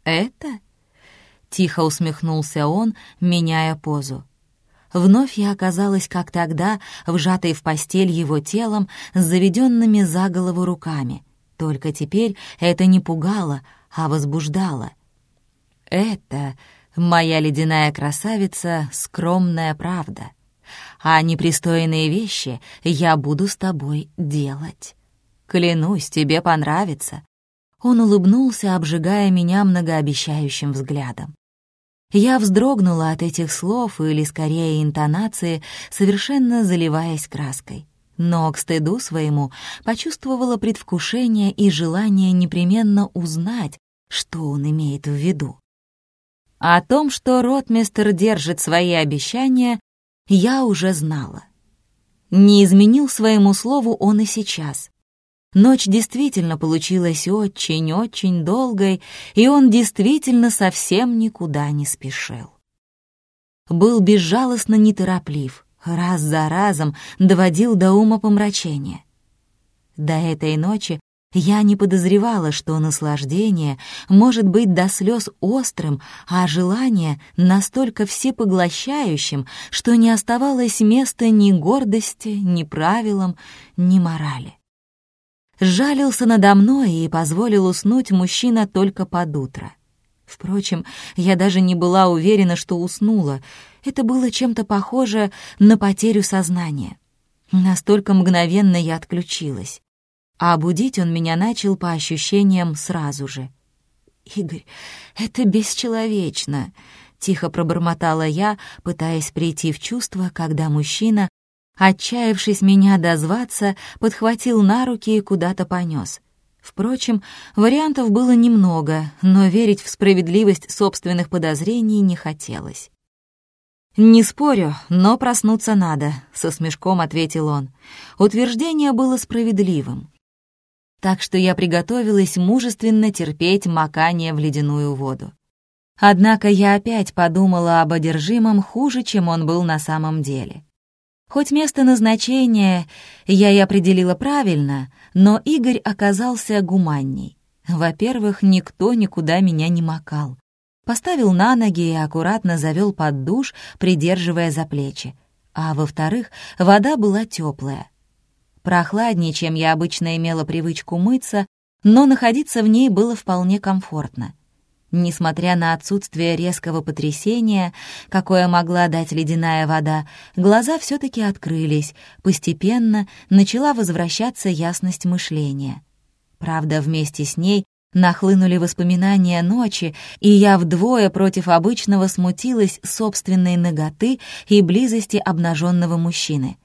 «Это?» — тихо усмехнулся он, меняя позу. Вновь я оказалась, как тогда, вжатой в постель его телом с заведенными за голову руками. Только теперь это не пугало, а возбуждало. Это, моя ледяная красавица, скромная правда. А непристойные вещи я буду с тобой делать. Клянусь, тебе понравится. Он улыбнулся, обжигая меня многообещающим взглядом. Я вздрогнула от этих слов, или скорее интонации, совершенно заливаясь краской. Но к стыду своему почувствовала предвкушение и желание непременно узнать, что он имеет в виду. О том, что ротмистер держит свои обещания, я уже знала. Не изменил своему слову он и сейчас. Ночь действительно получилась очень-очень долгой, и он действительно совсем никуда не спешил. Был безжалостно нетороплив, раз за разом доводил до ума помрачения. До этой ночи я не подозревала, что наслаждение может быть до слез острым, а желание настолько всепоглощающим, что не оставалось места ни гордости, ни правилам, ни морали. Жалился надо мной и позволил уснуть мужчина только под утро. Впрочем, я даже не была уверена, что уснула. Это было чем-то похоже на потерю сознания. Настолько мгновенно я отключилась. А будить он меня начал по ощущениям сразу же. «Игорь, это бесчеловечно», — тихо пробормотала я, пытаясь прийти в чувство, когда мужчина Отчаявшись меня дозваться, подхватил на руки и куда-то понес. Впрочем, вариантов было немного, но верить в справедливость собственных подозрений не хотелось. «Не спорю, но проснуться надо», — со смешком ответил он. Утверждение было справедливым. Так что я приготовилась мужественно терпеть макание в ледяную воду. Однако я опять подумала об одержимом хуже, чем он был на самом деле. Хоть место назначения я и определила правильно, но Игорь оказался гуманней. Во-первых, никто никуда меня не макал. Поставил на ноги и аккуратно завел под душ, придерживая за плечи. А во-вторых, вода была теплая. Прохладнее, чем я обычно имела привычку мыться, но находиться в ней было вполне комфортно. Несмотря на отсутствие резкого потрясения, какое могла дать ледяная вода, глаза все таки открылись, постепенно начала возвращаться ясность мышления. Правда, вместе с ней нахлынули воспоминания ночи, и я вдвое против обычного смутилась собственной ноготы и близости обнаженного мужчины.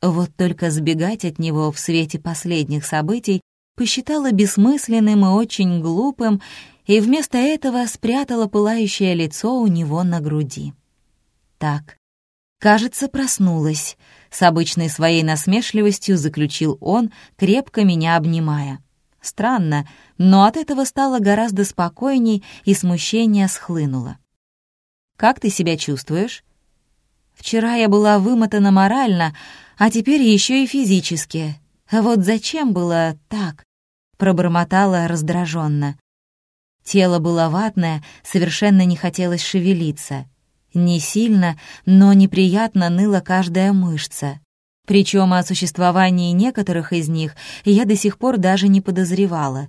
Вот только сбегать от него в свете последних событий посчитала бессмысленным и очень глупым, и вместо этого спрятала пылающее лицо у него на груди. Так, кажется, проснулась. С обычной своей насмешливостью заключил он, крепко меня обнимая. Странно, но от этого стало гораздо спокойней, и смущение схлынуло. «Как ты себя чувствуешь?» «Вчера я была вымотана морально, а теперь еще и физически. Вот зачем было так?» — пробормотала раздраженно. Тело было ватное, совершенно не хотелось шевелиться. Не сильно, но неприятно ныла каждая мышца. Причем о существовании некоторых из них я до сих пор даже не подозревала.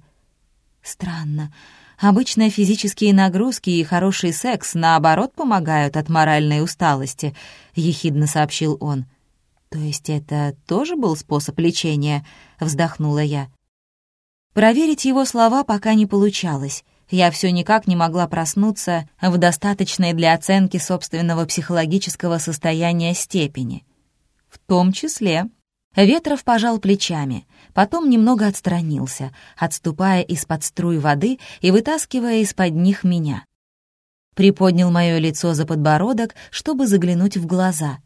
Странно. Обычно физические нагрузки и хороший секс, наоборот, помогают от моральной усталости, — ехидно сообщил он. «То есть это тоже был способ лечения?» — вздохнула я. Проверить его слова пока не получалось — я все никак не могла проснуться в достаточной для оценки собственного психологического состояния степени. В том числе Ветров пожал плечами, потом немного отстранился, отступая из-под струй воды и вытаскивая из-под них меня. Приподнял мое лицо за подбородок, чтобы заглянуть в глаза.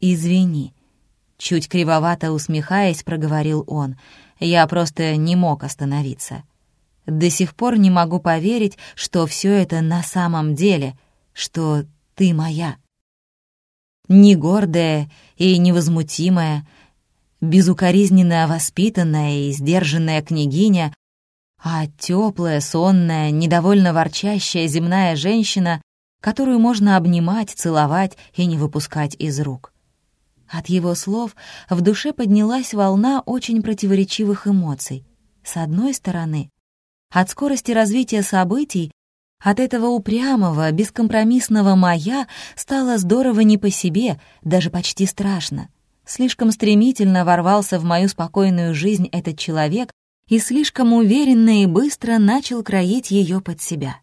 «Извини», — чуть кривовато усмехаясь, проговорил он. «Я просто не мог остановиться». До сих пор не могу поверить, что все это на самом деле, что ты моя. Не гордая и невозмутимая, безукоризненно воспитанная и сдержанная княгиня, а теплая, сонная, недовольно ворчащая земная женщина, которую можно обнимать, целовать и не выпускать из рук. От его слов в душе поднялась волна очень противоречивых эмоций. С одной стороны, от скорости развития событий, от этого упрямого, бескомпромиссного «моя» стало здорово не по себе, даже почти страшно. Слишком стремительно ворвался в мою спокойную жизнь этот человек и слишком уверенно и быстро начал кроить ее под себя.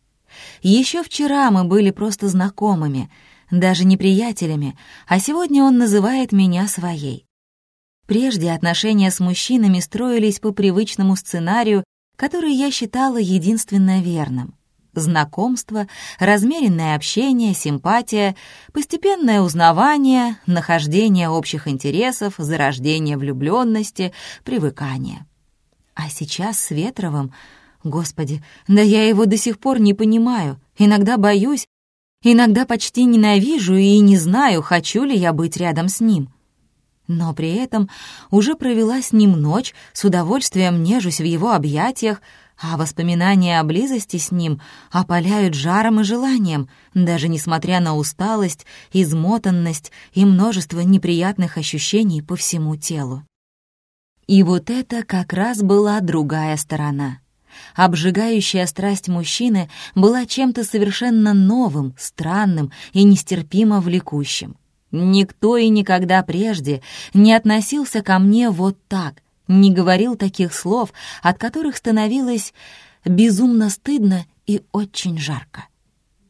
Еще вчера мы были просто знакомыми, даже не приятелями, а сегодня он называет меня своей. Прежде отношения с мужчинами строились по привычному сценарию который я считала единственно верным. Знакомство, размеренное общение, симпатия, постепенное узнавание, нахождение общих интересов, зарождение влюбленности, привыкание. А сейчас с Ветровым... Господи, да я его до сих пор не понимаю, иногда боюсь, иногда почти ненавижу и не знаю, хочу ли я быть рядом с ним. Но при этом уже провела с ним ночь, с удовольствием нежусь в его объятиях, а воспоминания о близости с ним опаляют жаром и желанием, даже несмотря на усталость, измотанность и множество неприятных ощущений по всему телу. И вот это как раз была другая сторона. Обжигающая страсть мужчины была чем-то совершенно новым, странным и нестерпимо влекущим. Никто и никогда прежде не относился ко мне вот так, не говорил таких слов, от которых становилось безумно стыдно и очень жарко.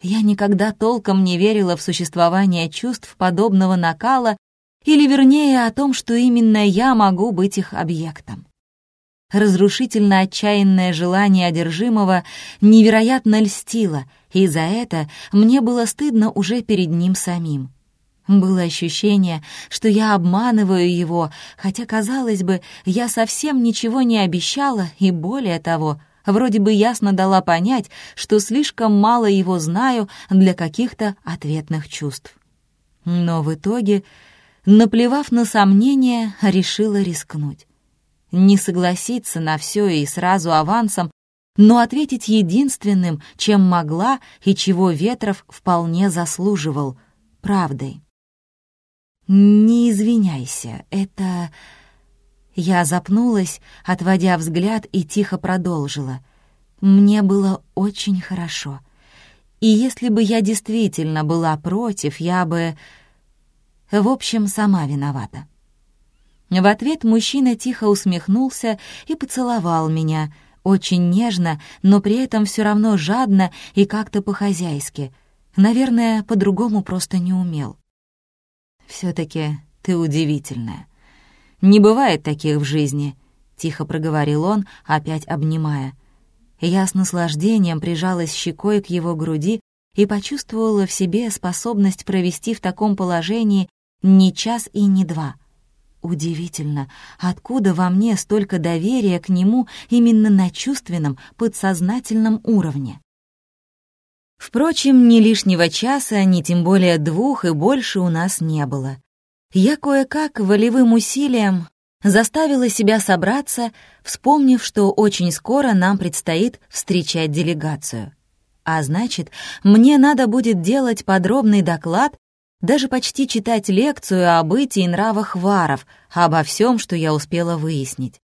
Я никогда толком не верила в существование чувств подобного накала, или вернее о том, что именно я могу быть их объектом. Разрушительно отчаянное желание одержимого невероятно льстило, и за это мне было стыдно уже перед ним самим. Было ощущение, что я обманываю его, хотя, казалось бы, я совсем ничего не обещала и, более того, вроде бы ясно дала понять, что слишком мало его знаю для каких-то ответных чувств. Но в итоге, наплевав на сомнения, решила рискнуть. Не согласиться на все и сразу авансом, но ответить единственным, чем могла и чего Ветров вполне заслуживал — правдой. «Не извиняйся, это...» Я запнулась, отводя взгляд, и тихо продолжила. Мне было очень хорошо. И если бы я действительно была против, я бы... В общем, сама виновата. В ответ мужчина тихо усмехнулся и поцеловал меня, очень нежно, но при этом все равно жадно и как-то по-хозяйски. Наверное, по-другому просто не умел. Все таки ты удивительная. Не бывает таких в жизни», — тихо проговорил он, опять обнимая. Я с наслаждением прижалась щекой к его груди и почувствовала в себе способность провести в таком положении не час и не два. Удивительно, откуда во мне столько доверия к нему именно на чувственном, подсознательном уровне. Впрочем, ни лишнего часа, ни тем более двух и больше у нас не было. Я кое-как волевым усилием заставила себя собраться, вспомнив, что очень скоро нам предстоит встречать делегацию. А значит, мне надо будет делать подробный доклад, даже почти читать лекцию о бытии и нравах варов, обо всем, что я успела выяснить.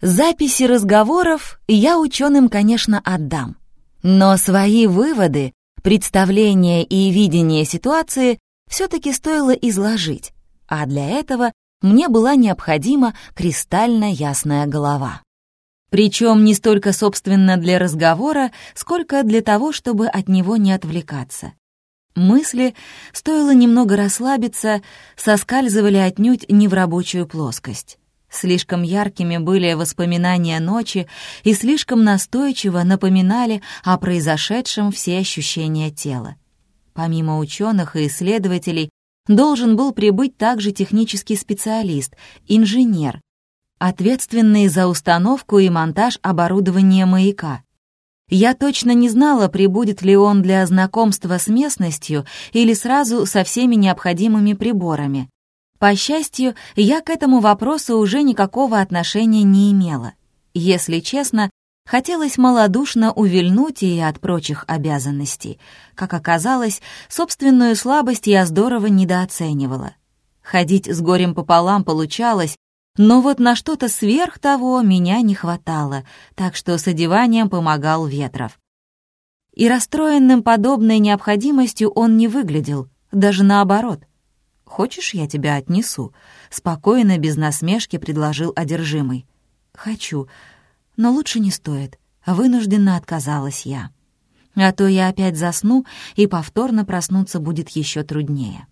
Записи разговоров я ученым, конечно, отдам. Но свои выводы, представления и видение ситуации все-таки стоило изложить а для этого мне была необходима кристально ясная голова. Причем не столько, собственно, для разговора, сколько для того, чтобы от него не отвлекаться. Мысли, стоило немного расслабиться, соскальзывали отнюдь не в рабочую плоскость. Слишком яркими были воспоминания ночи и слишком настойчиво напоминали о произошедшем все ощущения тела. Помимо ученых и исследователей, должен был прибыть также технический специалист, инженер, ответственный за установку и монтаж оборудования маяка. Я точно не знала, прибудет ли он для знакомства с местностью или сразу со всеми необходимыми приборами. По счастью, я к этому вопросу уже никакого отношения не имела. Если честно, Хотелось малодушно увильнуть и от прочих обязанностей. Как оказалось, собственную слабость я здорово недооценивала. Ходить с горем пополам получалось, но вот на что-то сверх того меня не хватало, так что с одеванием помогал Ветров. И расстроенным подобной необходимостью он не выглядел, даже наоборот. «Хочешь, я тебя отнесу?» — спокойно, без насмешки предложил одержимый. «Хочу», но лучше не стоит. Вынужденно отказалась я. А то я опять засну, и повторно проснуться будет еще труднее.